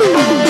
Woo!